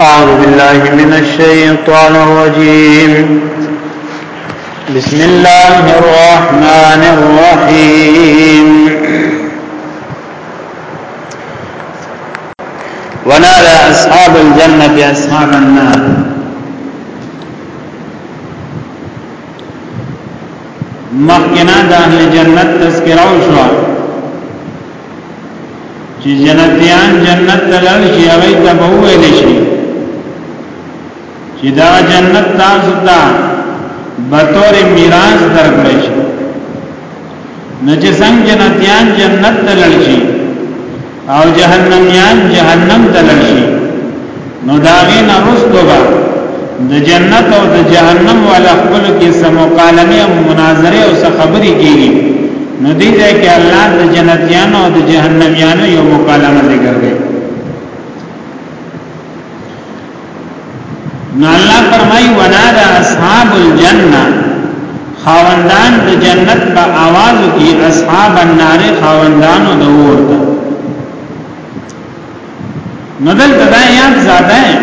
أعوذ بالله من الشيطان الرجيم بسم الله الرحمن الرحيم ونادى أصحاب الجنة أصحاب النار مخکنا د اهل جنت تذکرہ وشو چې جنتیان جنت ته لاړ شي هغه ته به ویل شي چې دا جنت تاسو ته به تور میراث درکړی شي نو چې څنګه جنتیان جنت ته لاړ شي او جهنميان جهنم ته لاړ شي نو داغی نرستو با د جنت او د جهنم والا خپل کې سمقالمه او مناظره او خبرې کیږي نو دې ځای کې الله د جنتیانو او د جهنميانو یو مکالمه ذکر کړي نو الله فرمایي ونادى اصحاب الجنه خاوندان د جنت په आवाज کې اصحاب النار خاوندانو د ورته نو دلته دا یاد زاده ہے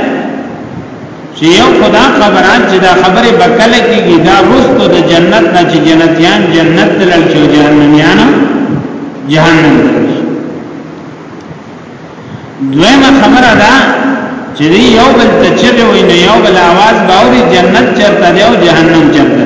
چې یو خدا خبران چې دا خبره بکله کېږي دا رستو د جنت نه چې جنتیان جنت تلل چې جهنميان جهنم تلل دویمه خبره ده چې یو بل ته چې وي نو یو بل आवाज باوري جنت چرته دی او جهنم چرته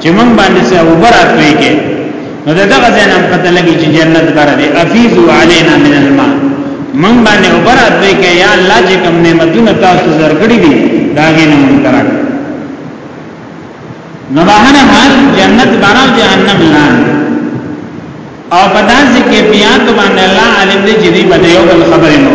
چې مونږ باندې څه وبرات وی کې نو دغه ځنه پته لګی چې جنت بر دې افیزو علینا من الماء مونږ باندې وبرات وی کې یا الله چې کوم نعمتونه تاسو زرګړي دي داګه نه مونږ تراک نو بهر حال جنت بر او جهنم لاندې او په داسې کې بیا ته باندې الله عالم دې چې دې باندې یو بل خبرې نو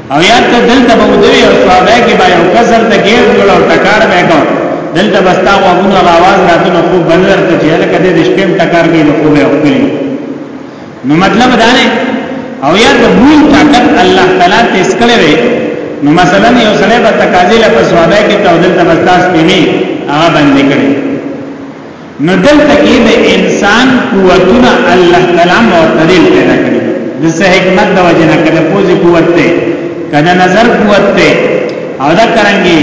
او یاد ته دلته به ودوی او صحابه کې به یو کسر ته غیر جوړ او ټکار به کو دلته بستا او ابو نور आवाज راته نو کو بنور ته چې لکه دې شپم ټکار کې نو کو به خپل نو مطلب دا نه او یاد ته بول طاقت الله تعالی ته اسکلې وي نو مثلا یو سره به تقاضې له صحابه کې ته دلته بستا سپېمي هغه باندې کړي نو دلته کې د انسان قوتونه الله تعالی معتدل پیدا کړی د څه حکمت د وجنه کده پوزي قوت ته کده نظر قوت ته او دا کرانګي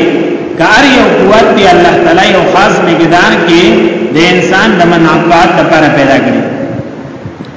کار یو قوت دی الله تعالی یو خاص مقدار کې د انسان د منافعات لپاره پیدا کړی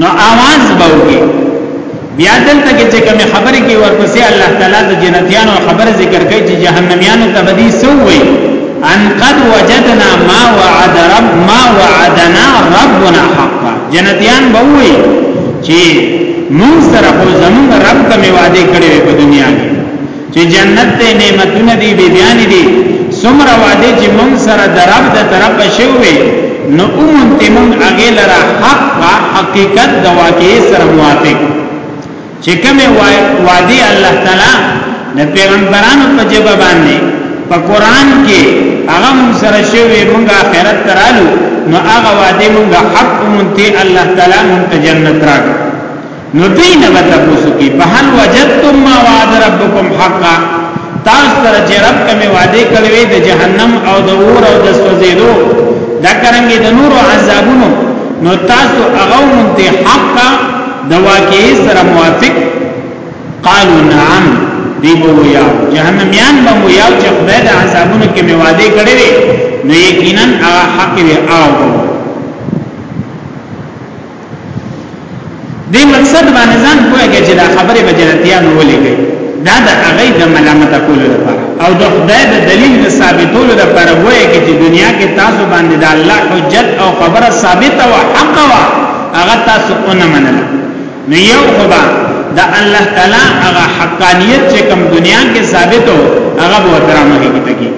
نو आवाज باوږي بیا دلته کې چې کوم خبره کې ورپسې الله تعالی د جنتیانو خبره ذکر کوي چې جهنميانو ته بدی سووي ان قد وجدنا ما وعد رب ما وعدنا ربنا حقا جنتیان بووي چې مون سره خو زمون رب کوم وعده کړی په دنیا کې چې جنت ته نعمتونه دي بیان دي سمره وعده چې مون سره درب د طرف شوی نو اومن تمون هغه لره حق حقیقت د واقع سره موافق چې کومه وعده الله تعالی د پیغمبرانو په جبه باندې په قران کې هغه مون سره شوی مونږ آخرت ترالو نو هغه وعده مونږ حق مونته الله تعالی مونته جنت راکړه نو دوی نه به تاسو کی په هل وجدتم ما وعد ربکم حقا تاسو سره چې رب کومه وعده کړې د جهنم او د اور او د سوزیدو دا کرانګي د نور عذابونو نو تاسو هغه مونته حقا د واقعي سره موافق قالوا نعم دی مو یا جهنميان به مو یا چې خدای د عذابونو کې می وعده کړې نو یقینا هغه حق وي او دې مقصد باندې ځان کوی چې دا خبره به جنتیانو ولېږي دا د هغه د ملامت کولو لپاره او د خدای د دلیل د ثابتولو لپاره وایي چې دنیا کې تاسو باندې د الله حجت او خبره ثابته او حق وا هغه تاسو اونې منل نو یو خدا د الله تعالی هغه حقانیت چې کوم دنیا کې ثابتو هغه به ترامه کیږي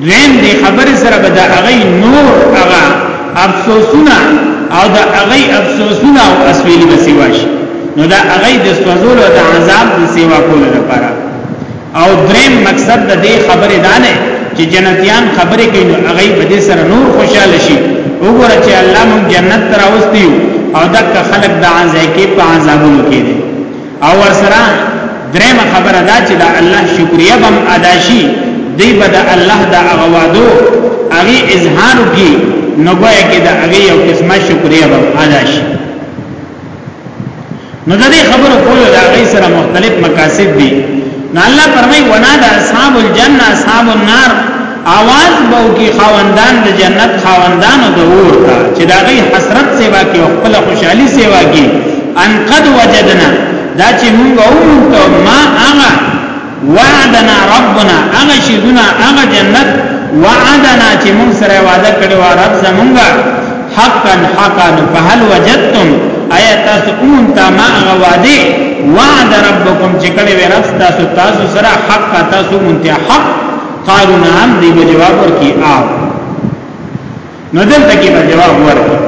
دویم دی خبر سره به دا اغی نور اغا افسوسونه او دا اغی افسوسونه او اسویلی بسیواش نو دا اغی د سوزول او دا عذاب د سیوا کولو لپاره او دریم مقصد د دې خبره دا نه چې جنتیان خبره کوي نو اغی به دې سره نور خوشاله شي وګوره چې الله مون جنت تراوستي او دا خلک د عذاب کې په عذابونو کې دي او ورسره درېم خبره دا چې دا الله شکریا بم ادا شي دی به د الله د اغوادو هغه اظهار کی نو ګویا کې دا هغه یو قسمه شکریا بم ادا شي نو د دې خبرو کولو د هغه سره مختلف مقاصد دي نو الله فرمای ونا د اصحاب الجنه اصحاب النار اواز بو کی خواندان د جنت خواندانو د اور ته چې دا غي حسرت سیوا کی او خپل خوشحالي سیوا کی ان قد وجدنا دا چې موږ ومنته ما هغه وعدنا ربنا هغه شیونه هغه جنت وعدنا چې موږ سره وعده کړو رب زمونږه حقا حقا فهل وجدتم ایا تاسو کوم تا ما غواده وعد ربکم چې کله ورځ تاسو تاسو سره حق تاسو مونته حق قالو نعم دی به جواب ورکی آو نو دلته کې به جواب ورکی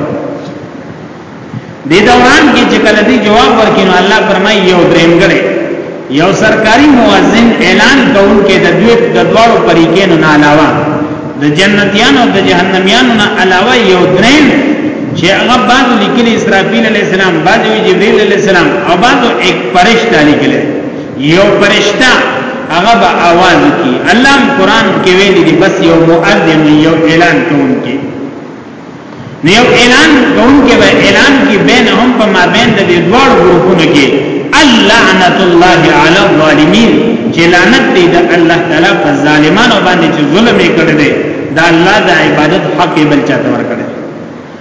د دوران کې چې کله دی جواب ورکی نو الله فرمایي یو درېمګړی یو سرکاري مؤذن اعلان کوونکې د دوی د دوړو پریکې نه علاوه د جنتیانو د جهنميانو نه علاوه یو درېم چې هغه بعد لیکلي اسرافیل علی السلام بعد جبرئیل علی السلام او بعد یک پرشتہ لیکلي یو فرشتہ هغه به आवाज کی الله قرآن کې ویل دي بس یو مؤذن یو اعلان کوونکی نو یو اعلان کوونکی به اعلان کی بینهم په ما بین د دې دوه ګروپونو کې اللعنت الله علی الظالمین چې لعنت دی د الله تعالی په ظالمانو باندې چې ظلم یې کړی دی دا الله د عبادت حق بل چاته ورکړي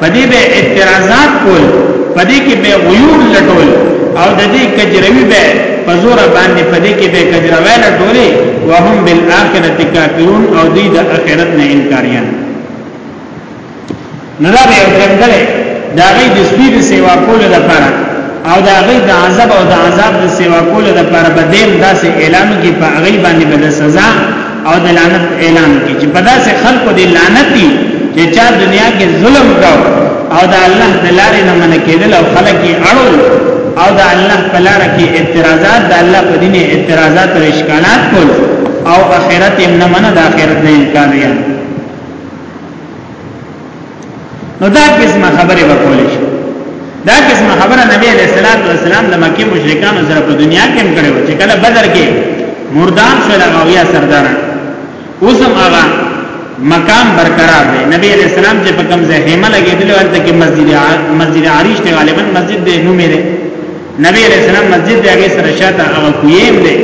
پدې به اعتراضات کول پدې کې به غیور لټول او د دې کجروی به په زور باندې پدې کې به کجروی لټولې وهم بالآخرت کافرون او دې د آخرت نه انکاریان نه دا به څنګه دا غي د سپي د سیوا کولو لپاره او دا غي د عذاب او د عذاب د سیوا کولو لپاره به دیم داسې اعلان کې په غي باندې به سزا او د لعنت اعلان کوي چې په داسې خلکو دی لعنت دي چې چا دنیا کې ظلم کاو او د الله د لارې نه من کېدل او خلک یې اړول او د الله په لار کې اعتراضات د الله په دین اعتراضات او اشکالات کول او اخرت یې نه من د اخرت نه انکار یې نو دا قسمه خبره وکول شي دا قسمه خبره نبی علیہ الصلوۃ والسلام د مکه مشرکانو سره په دنیا کې هم کړې و چې کله بدر کې مردان شو لغویا سرداران اوس هم هغه مقام برقرار دی نبی علیہ السلام چې په کوم ځای هیمه لګیدل ورته کې مسجد مسجد عریش ته غالبا مسجد دی نو میره نبی علیہ السلام مسجد دی هغه سره شاته هغه کویم دی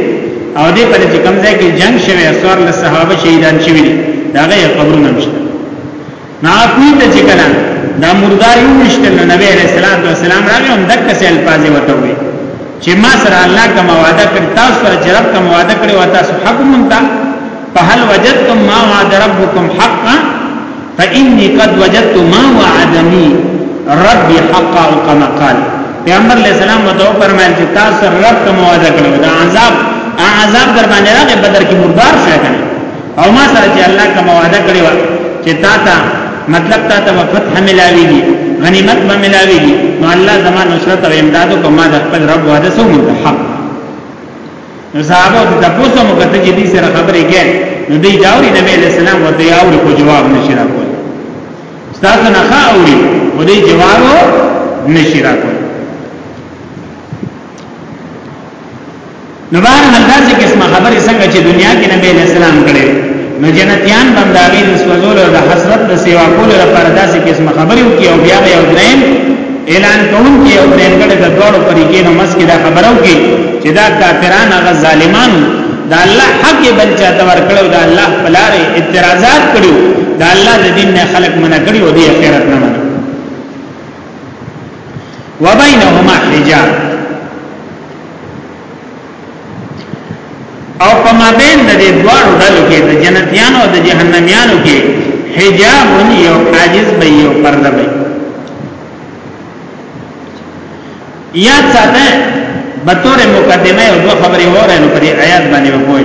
او دې پر چې کوم ځای کې جنگ شوه اسوار له صحابه شهیدان شوی دی دا هغه قبرونه مشته نه کوی ته چې کله دا مردار یو مشتل نو نبی علیہ الصلوۃ والسلام راغی هم دک سه الفاظ وته وی چې ما سره الله کوم وعده کړ تاسو سره چې رب کوم وعده کړی و تاسو حق مونږه فهل وجدتم ما وعد ربكم حقا فإني قد وجدت ما وعدني ربي حقا او كما قال پیغمبر علیہ السلام متو فرمایل چې تاسو رب ته مواده کړو دا عذاب عذاب در باندې راغی بدر کې مردار شوی او ما سره چې الله کوم وعده کړی و چې تا ته مطلب تا ته فتح ملاويږي غنیمت به ملاويږي نو الله زما نصرت او امداد کوم ما د خپل رب وعده سو منتحق نو صحابه د تاسو مو کته چې دې سره خبرې کې نو دې جاوري نبی له سلام ورته یاوري کو جواب نشي راکول تاسو نه خاوري ودې جواب نشي راکول نو بهر حال داسې قسمه خبرې څنګه چې دنیا کې نبی علیہ السلام کړي نو جنتیان بنداوی د سوزول او د حسرت د سیوا کولو لپاره داسې قسمه خبرې وکي او بیا یو دریم اعلان کوم کې یو دریم کړي د دوړو پرېکې نو مسکې دا خبرو کې چې دا کافران هغه ظالمان دا الله حق بل چاته ورکړو دا الله بلاره اعتراضات کړو دا الله د دین نه خلق منع کړو دی اخرت نه وبینهما حجاب او په مابین د دې دوه ډلو کې د جنتیانو او د جهنميانو کې حجاب یو حاجز به یو پرده به یا څنګه بطور مقدمه او دوه خبرې وره نو پر آیات باندې وښوي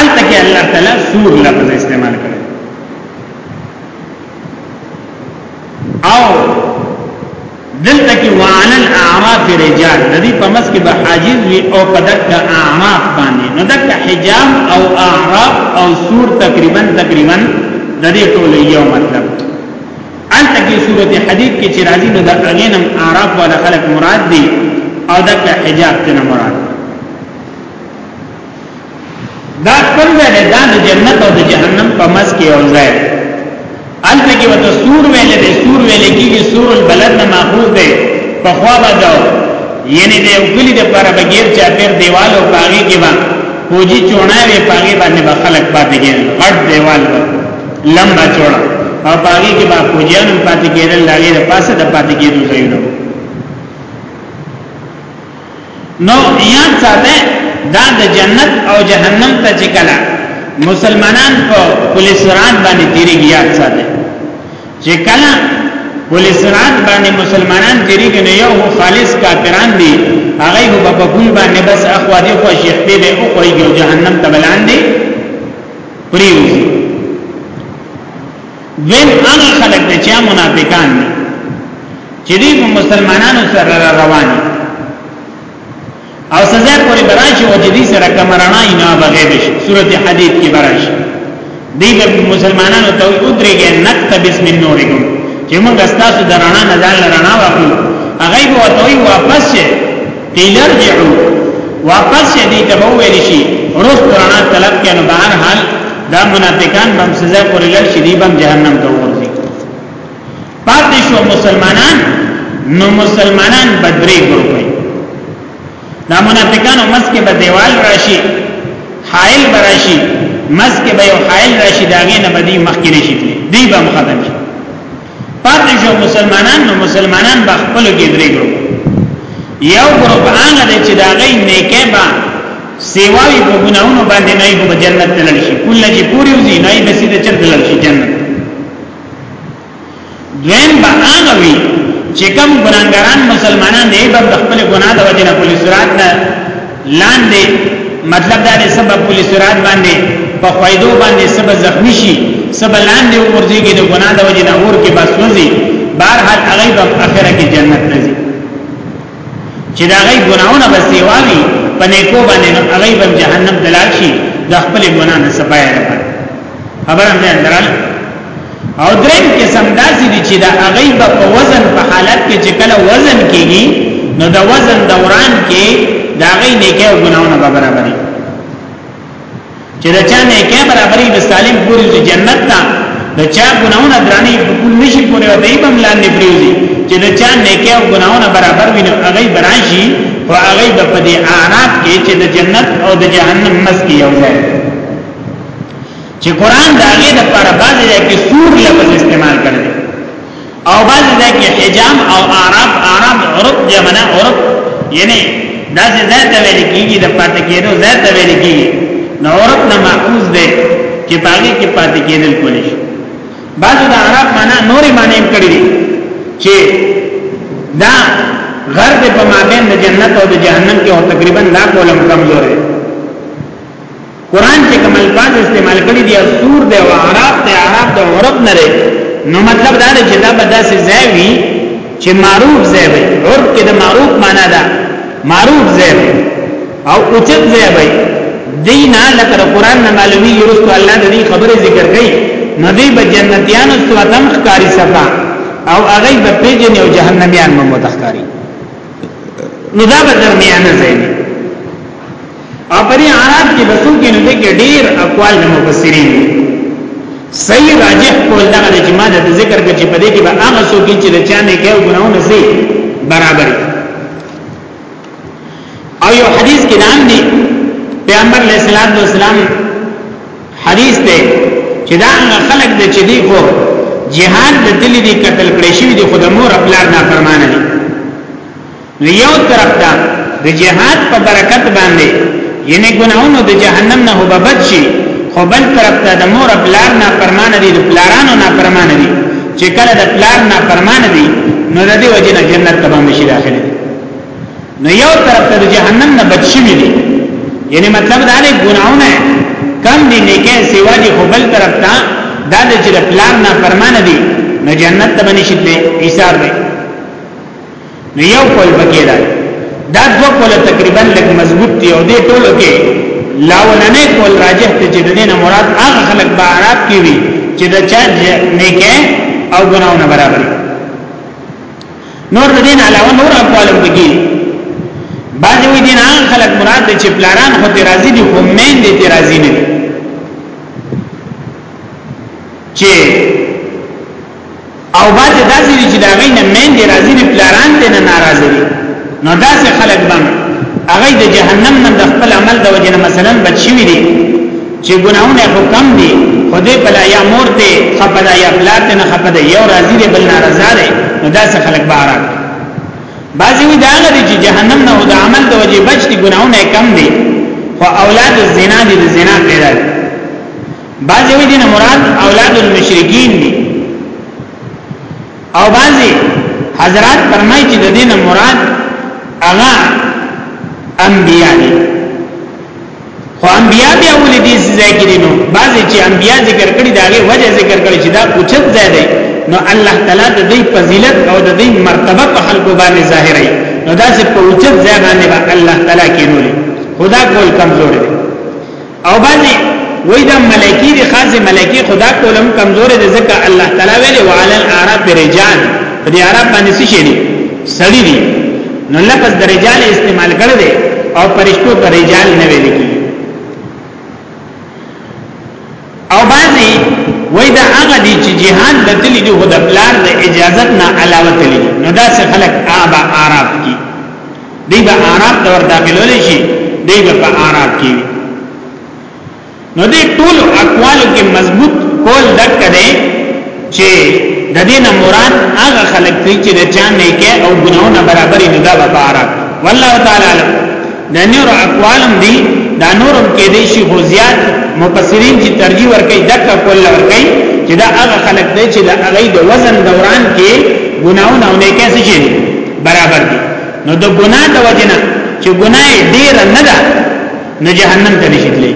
الته کې الله تعالی سور لفظ استعمال کړي او دلته کې وعن الاعراف رجال د دې په مس کې به حاجز وي او په دغه اعراف باندې نو دغه حجاب او اعراف او سور تقریبا تقریبا د دې ټول یو مطلب الته کې سورته حدید کې چې راځي نو د اغینم اعراف ولا خلق مراد دي او دغه حجاب ته مراد دا کوم ځای دی دا د جنت او د جهنم په مس کې یو ځای دی الته کې وته سور ویل دی سور ویل کېږي سور البلد نه ماخوذ دی په خوا بجاو یعنی د یو کلی د پر بغیر چا پیر دیوال او پاغي کې با فوجي چونه وی پاغي باندې به خلک پاتې کېږي غټ دیوال به لمبا چوڑا او پاغي کې با فوجیان پاتې کېدل لاغې د پاسه د پاتې کېدو ځایونه نو یاد ساته دا د جنت او جهنم ته چې کله مسلمانان په پولیس رات باندې تیریږي یاد ساته چې کله پولیس رات باندې مسلمانان تیریږي نو یو خالص کافران دي هغه هو په پول باندې بس اخوا دي خو شیخ دې به او کوي جهنم ته بلاندې پریوزي دویم هغه خلک دي چې منافقان دي چې دوی په مسلمانانو سره روان دي او سزا پورې براشي او جدي سره کمرانه نه بغیر شي سورته حدید کې براشي دی به مسلمانانو ته ودرېږي نکته بسم نورکم چې موږ تاسو درانه نه ځان لرنا واخلو هغه به وتوي واپس شي قیل ارجعو واپس شي دي ته وویل شي روح قرانا طلب کینو بهر حال دا منافقان بم سزا پورې لړ شي دي بم جهنم ته ورځي پاتې شو مسلمانان نو مسلمانان بدري ګروپي دا منافقان مسکه به دیوال راشي حائل براشي مسکه به یو حائل راشي داګه نه بدی مخکې نشي دي بم ختم شي پاتې شو مسلمانان نو مسلمانان به خپل کې درې ګروپ یو ګروپ هغه دی چې دا غي نیکه با سیواوی په ګناونو باندې نه په جنت تلل شي کله چې پوری وزي نه به سیده چر تلل شي جنت دویم به هغه وي چې کوم ګناګاران مسلمانان نه به خپل ګناه د وجنه پولیس رات نه لاندې مطلب دا دی سبب کلی سرات باندې په خویدو باندې سبب زخمی شي سبب لاندې ورځي کې د ګناه د وجې نه اور کې بس وځي بهر حال هغه په اخره کې جنت ته ځي چې دا غي ګناونه بس دیوالي په نیکو باندې هغه په جهنم دلال شي د خپل ګناه نه سپایره خبر هم نه درل او دریم قسم داسې دي چې دا غیب په وزن په حالت کې چې کله وزن کیږي نو د وزن دوران کې دا غي نه کې ګناونه برابرې چې دا چا نه کې برابرې د سالم پوری د جنت ته د چا ګناونه درانه په کل نشي پورې او دای بم لاندې پریوزي چې د چا نه کې ګناونه برابر ویني هغه برانشي او هغه په دې اعراف کې چې د جنت او د جهنم مس کې یو ځای چې قران دا غي د پر بعضی ځای کې سور لفظ استعمال کړي او بعضی ځای کې حجام او عرب عرب عرب جمعنا عرب یعنی دا چې ځای ته ویل کیږي د پاتې کېدو ځای ته ویل کیږي نو عرب نه ماخوذ دی چې پاګه کې پاتې کېدل کولی شي بعضی د عرب معنا نورې معنی هم کړې دي چې دا غر دې په مابین د جنت او د جهنم کې او تقریبا لا کولم کمزور دی قران چې کوم الفاظ استعمال کړي دي سور دی او عرب دی عرب د عرب نه لري نو مطلب دا دی چې دا به داسې ځای وي چې معروف ځای وي عرب کې د معروف معنا ده معروف ځای وي او اوچت ځای وي دینا لکه قران نه معلومي یرست الله د دې خبره ذکر کړي نو دې به جنتیان او سواتم ښکاری صفا او هغه به پیجن او جهنميان مو متخکاری نو دا به درمیانه ځای او پرې عرب کې بسو کې نو دې کې ډېر اقوال د مفسرین دي صحیح راجح قول دا د جماع د ذکر کې چې پدې کې به هغه څو کې چې د چا نه کې ګناونه سي برابر او یو حدیث کې نام دی پیغمبر علیہ الصلوۃ والسلام حدیث دی چې دا هغه خلق دی چې دی خو جهاد د دلی دی قتل کړی شوی دی خو د مور خپل نه فرمانه دی نو یو طرف ته د جهاد په برکت باندې یعنی ګناهونو د جهنم نه وببد شي خو بل طرف ته د مور بلار نه پرمان دي د بلارانو نه پرمان دي چې کله د بلار نه پرمان دي نو د دې وجه نه جنت ته باندې شي داخل دي نو یو طرف ته د جهنم نه بچ شي دي یعنی مطلب دا نه ګناهونه کم دي نه کې سیوا دي خو بل طرف ته دا د چې د بلار نه پرمان دي نو جنت ته باندې شي دي ایثار دي نو یو قول پکې ده دا دوه قول تقریبا لږ مضبوط دی او دې ټولو کې لاولنې قول راجح ته چې دینه مراد هغه خلک به عرب کې وي چې دا چا نه کې او ګناونه برابر نور دین علاوه نور اقوال بګي بعض وی دین هغه خلک مراد دي چې پلاران خو ته راضي دي خو مین دي ته راضي نه دي چې او بعضې داسې دي چې دا غي نه مین دی راځي نه پلاران دی نه ناراضه دي نو داسې خلق بم هغه د جهنم نه د خپل عمل د وجنه مثلا بچوي دي چې ګناونه خو کم دي خو دې بلا یا مور ته خپدا یا بلار ته نه خپدا یو راضي دی بل ناراضه دی نو داسې خلق باران بعضې وي دا غري چې جهنم نه د عمل د وجې بچ دي ګناونه کم دي خو اولاد الزنا دي د زنا پیدا دي بعضی وی دین مراد اولاد المشرکین دی او بعضی حضرات فرمای چې د دین مراد هغه انبیاء دی خو انبیاء بیا ولې دې ځای کې نو بعضی چې انبیاء ذکر کړي دا غي وجه ذکر کړي چې دا اوچت ځای دی نو الله تعالی د دې فضیلت او د دې مرتبه په خلکو باندې ظاهرې نو دا چې په اوچت ځای باندې الله تعالی کې نو خدا کول کمزور دی او باندې وای دا ملائکی دی خاص ملائکی خدا کولم کمزور دی ځکه الله تعالی ویلی وعلى الاعراف رجال په دې اعراف باندې څه شي دي سړی دي نو لفظ د رجال استعمال کړ دی او پرشتو ته رجال نه ویل کی او باندې وای دا هغه دي چې جهاد د تللی دی خو د پلار د اجازت نه علاوه تللی نو دا څه خلک آبا اعراف کی دی به اعراب ته ور داخلول شي دی به په اعراب کې نو دې ټول اقوال کې مضبوط کول دک دی چې د دې نه مراد هغه خلک دي چې د چا نه کې او ګناونه برابرې نه دا په اعراب والله تعالی علم د نور اقوالم دي دا نورم کې دي شي خو زیات مفسرین چې ترجیح ورکړي دک کول ورکړي چې دا هغه خلک دي چې د هغه د وزن دوران کې ګناونه او نه کې څه شي برابر دي نو د ګناه د وجنه چې ګناه ډیر نه ده نو جهنم ته نشي تللی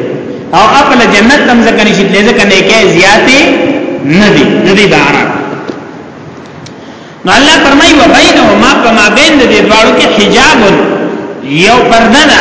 او خپل جنت تم ځکه نشي تللی ځکه نه کې زیاتې نه دي نه دي بار نو الله فرمایي و بینهما فما بین دې دواړو کې حجاب یو پرده ده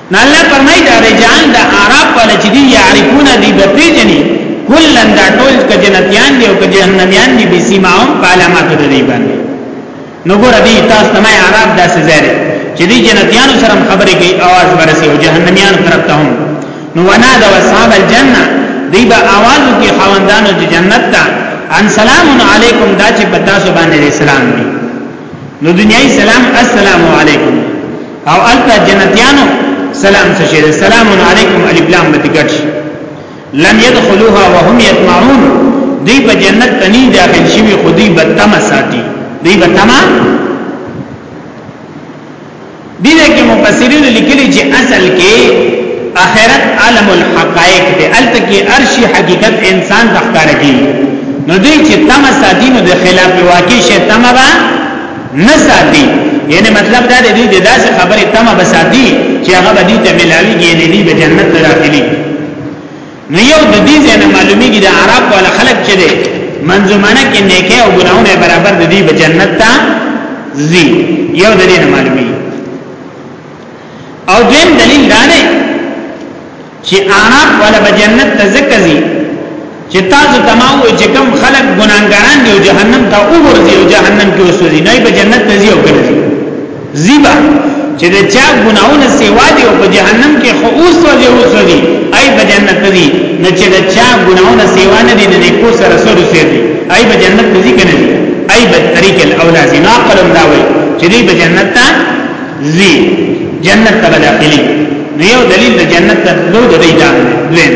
نو الله فرمایي دا رجال د اعراب والا چې دی يعرفون دی به پیژني کلن دا ټول که جنتیان دی او که جهنميان دی به سیماهم په علاماتو د دی باندې نو ګور دی تاسو ته ما اعراب داسې ځای چې دی جنتیان سره خبرې کوي आवाज ورسي او جهنميان طرف ته هم نو ونا د اصحاب الجنه دی به आवाज کوي خوندانو د جنت ته ان سلام علیکم دا چې پتا سو باندې اسلام دی نو دنیای سلام السلام علیکم او التا جنتیانو سلام څه شي سلام علیکم الف لام به ګټ لم يدخلوها وهم يطمعون دی په جنت تنی داخل شي خو دی به تم ساتي دی به تم دی دغه مفسرین لیکلي چې اصل کې اخرت عالم الحقائق دی الته کې ارشي حقیقت انسان تخکار کی نو دی چې تم ساتي نو د خلاف واقع شي تم به نه ساتي یعنی مطلب دا دی د داسې خبرې تمه بساتي چې هغه به دې ته ملاوي کې نه دی به جنت ته داخلي نو یو د دې ځنه معلومیږي د عرب ولا خلق چې دی منځمانه کې نیکه او ګناونه برابر د دې به جنت ته زی یو د دې معلومیږي او دین دلیل دا نه چې اعراف ولا بجنت ته ځکزي چې تاسو تماوي چې کم خلق ګناګاران دی او جهنم ته وګورځي او جهنم کې وسوځي نه به جنت ته ځي او کنه زیبا چې دا چا ګناونه سیوا دی او په جهنم کې خو اوس وځي اوس وځي ای په جنت ته ځي نه چې دا چا ګناونه سیوا نه دي نه کو سره سره سي دي ای په جنت ته ځي کنه ځي ای په طریق الاولا ځي ناقل دا وي چې دی په جنت ته ځي جنت ته داخلي نو یو دلیل د جنت ته لو د دی جان دویم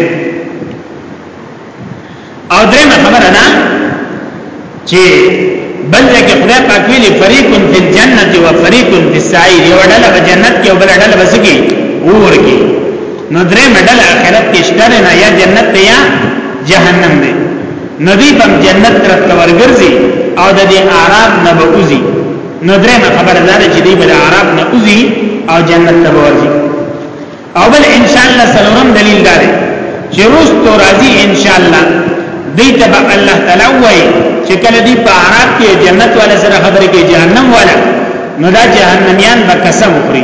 او درېمه خبره ده چې بل ځکه خدای پاک ویلي فریقون فی الجنه و فریقون فی السعیر یو ډله په جنت کې او بل ډله بس کې اور کې نو درېمه ډله آخرت کې شته نه یا جنت ته یا جهنم دی نو دی په جنت طرف ورګرځي او د دې آرام نه بوزي نو درېمه خبره دا ده چې دی بل عرب نه اوزي او جنت ته ورځي او بل ان شاء الله سلورم دلیل دا دی چې روز تو راځي ان شاء الله دی ته الله تعالی وای چې کله دی په عرب کې جنت والا سره خبرې کې جهنم والا نو دا جهنميان به قسم خوري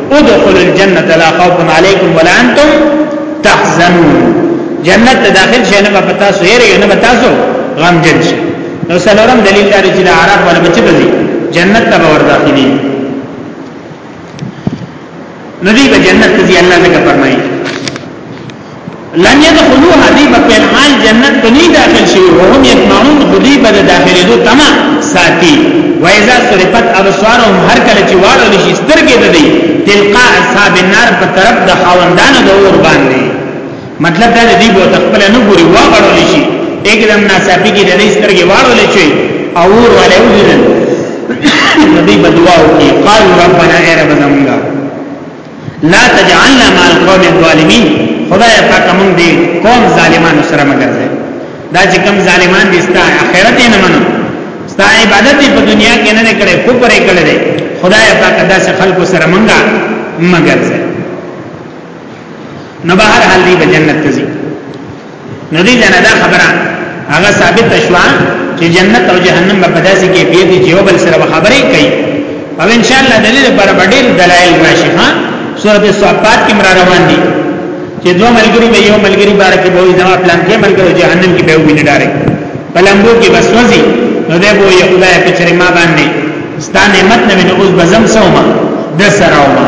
ادخلوا الجنه لا خوف عليكم ولا انتم تحزنون جنت ته داخل شئ نه په تاسو یې نه په تاسو غم جن شئ نو سلورم دلیل دا چې د عرب ولا بچی بزي جنت ته ور داخلي نبی به جنت ته ځي الله څنګه فرمایي لن يدخلوها دی په پهل حال جنت ته نه داخل شي او هم يطمعون خدي به داخلي دو تما ساتي واذا صرفت ابصارهم هر کله چې واړو دي سترګې ده دي تلقا اصحاب النار په طرف د خاوندانو د اور باندې مطلب دا دی به تخپل نه ګوري واړو شي एकदम ناڅاپي کې د دې سترګې واړو لچي او اور والے وګورل نبی بدوا وکي قال ربنا اے رب زمونږه لا تجعلنا مع القوم الظالمين خدای پاک موږ دې قوم ظالمانو سره مګرځي دا چې کوم ظالمان دي ستا آخرت نه منو ستا عبادت په دنیا کې نه کړي کوپر یې کړي خدای پاک داسې خلکو سره مونږه مګرځي نو بهر حال دی به جنت ته ځي نو دې جنا دا خبره هغه ثابت شوه چې جنت او جهنم په داسې کې بیا دي یو بل سره خبرې کوي او ان شاء الله دلیل پر باندې دلایل راشي ها سورته صفات کې مرا روان دي چې دوه ملګری به یو ملګری بار کې به زما پلان کې ملګری جهنم کې به ویني ډارې پلمبو کې بس وځي نو دې بو یو خدای په چرې ما باندې ستانه مت نه ویني اوس بزم سوما د سراوما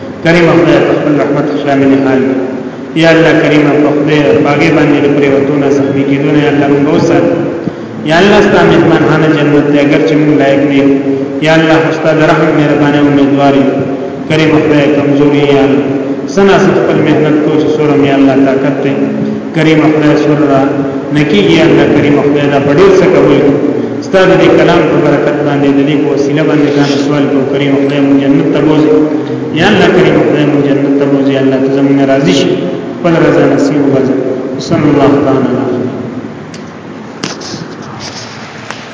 کریم خدای په خپل رحمت شامل حال یا الله کریم په خدای باغې باندې د پریوتونه زخمی کیدونه یا الله موږ وسات یا الله ستاسو مهمان هانه جنت ته اگر چې موږ لایق نه یا الله استاد رحم مهربانه امیدوار کریم خدای کمزوري یا سنا خپل مهنت کو چې سورم یا الله طاقت ته کریم خدای سره نکیږي الله کریم خدای دا ډیر څه کوي استاد دې کلام په برکت باندې د دې په وسیله باندې ځان سوال کو کریم خدای مو جنت ته بوزي یا الله کریم خدای مو جنت ته بوزي الله ته زموږ راضي شي په رضا نصیب وګرځي صلی الله تعالی